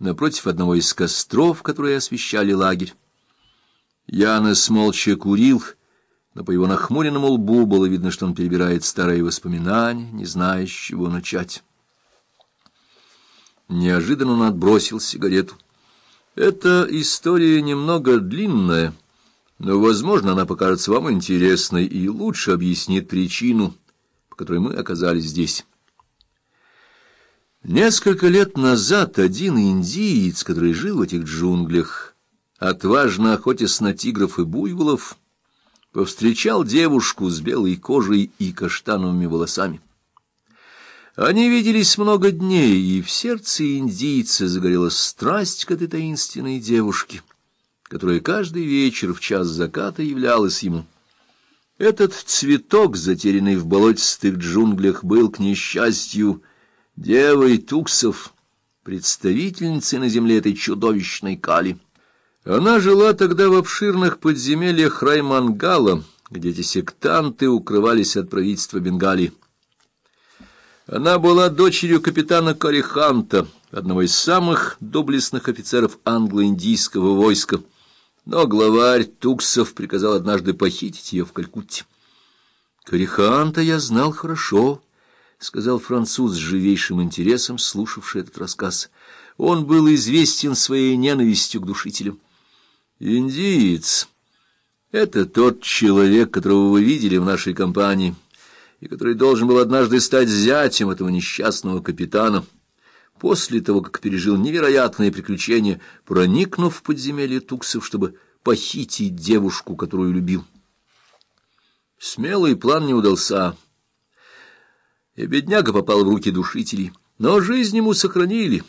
напротив одного из костров, которые освещали лагерь. Янос молча курил, но по его нахмуренному лбу было видно, что он перебирает старые воспоминания, не зная, с чего начать. Неожиданно он отбросил сигарету. Эта история немного длинная, но, возможно, она покажется вам интересной и лучше объяснит причину, по которой мы оказались здесь. Несколько лет назад один индиец, который жил в этих джунглях, отважно охотясь на тигров и буйволов, повстречал девушку с белой кожей и каштановыми волосами. Они виделись много дней, и в сердце индийца загорелась страсть к этой таинственной девушке, которая каждый вечер в час заката являлась ему. Этот цветок, затерянный в болотистых джунглях, был, к несчастью, девой Туксов, представительницей на земле этой чудовищной кали. Она жила тогда в обширных подземельях Раймангала, где эти сектанты укрывались от правительства Бенгалии. Она была дочерью капитана Кориханта, одного из самых доблестных офицеров англо-индийского войска, но главарь Туксов приказал однажды похитить ее в Калькутте. Кориханта я знал хорошо, — сказал француз с живейшим интересом, слушавший этот рассказ. Он был известен своей ненавистью к душителям. «Индиец — это тот человек, которого вы видели в нашей компании, и который должен был однажды стать зятем этого несчастного капитана» после того, как пережил невероятные приключения, проникнув в подземелье Туксов, чтобы похитить девушку, которую любил. Смелый план не удался и бедняга попал в руки душителей. Но жизнь ему сохранили.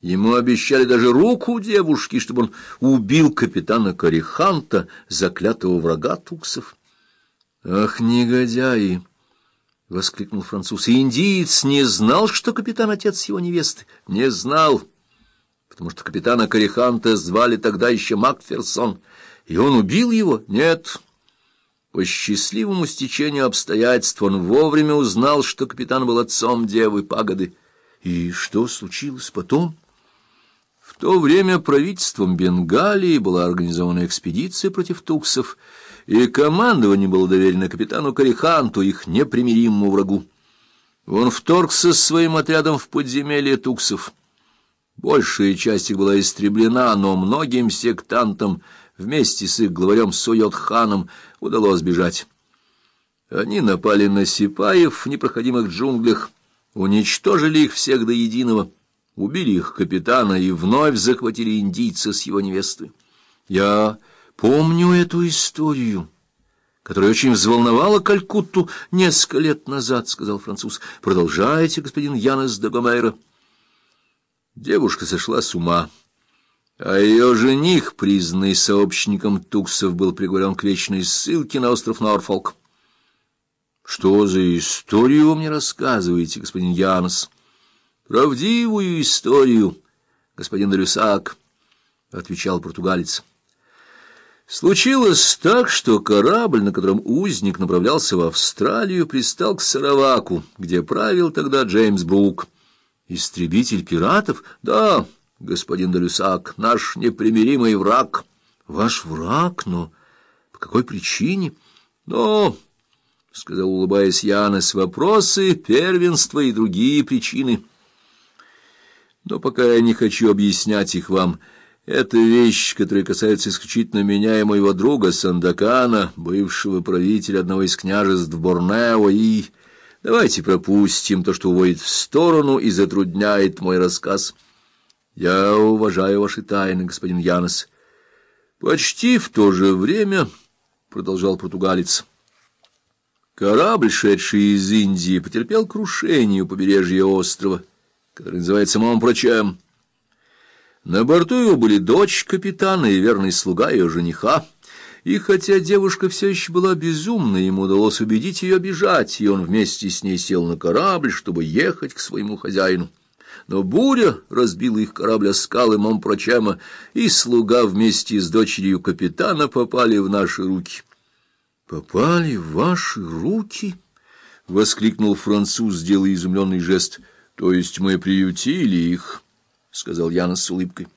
Ему обещали даже руку девушки, чтобы он убил капитана Кориханта, заклятого врага туксов. — Ах, негодяи! — воскликнул француз. — Индиец не знал, что капитан — отец его невесты. Не знал, потому что капитана Кориханта звали тогда еще Макферсон. И он убил его? Нет. — по счастливому стечению обстоятельств он вовремя узнал, что капитан был отцом девы пагоды. И что случилось потом? В то время правительством Бенгалии была организована экспедиция против туксов, и командование было доверено капитану Кариханту, их непримиримому врагу. Он вторгся с своим отрядом в подземелье туксов. Большая часть их была истреблена, но многим сектантам вместе с их главарем Суйот-ханом удалось бежать. Они напали на сипаев в непроходимых джунглях, уничтожили их всех до единого, убили их капитана и вновь захватили индийца с его невестой. Я помню эту историю, которая очень взволновала Калькутту несколько лет назад, — сказал француз. — Продолжайте, господин Янес де. Девушка сошла с ума. А ее жених, признанный сообщником Туксов, был приговорен к вечной ссылке на остров Норфолк. — Что за историю вы мне рассказываете, господин Янос? — Правдивую историю, господин Люсак, — отвечал португалец. Случилось так, что корабль, на котором узник направлялся в Австралию, пристал к Сараваку, где правил тогда Джеймс Брук. Истребитель пиратов? Да, — господин Далюсак, наш непримиримый враг. Ваш враг, но по какой причине? Но, — сказал, улыбаясь Янос, — вопросы, первенства и другие причины. Но пока я не хочу объяснять их вам, это вещь, которая касается исключительно меня и моего друга Сандакана, бывшего правителя одного из княжеств Борнео, и... Давайте пропустим то, что уводит в сторону и затрудняет мой рассказ. Я уважаю ваши тайны, господин Янос. Почти в то же время, — продолжал португалец, — корабль, шедший из Индии, потерпел крушение у побережья острова, который называется Монпрочем. На борту его были дочь капитана и верный слуга ее жениха, и хотя девушка все еще была безумна, ему удалось убедить ее бежать, и он вместе с ней сел на корабль, чтобы ехать к своему хозяину но буря разбила их корабль о скалы Момпрочема, и слуга вместе с дочерью капитана попали в наши руки. — Попали в ваши руки? — воскликнул француз, делая изумленный жест. — То есть мы приютили их? сказал Яна с улыбкой.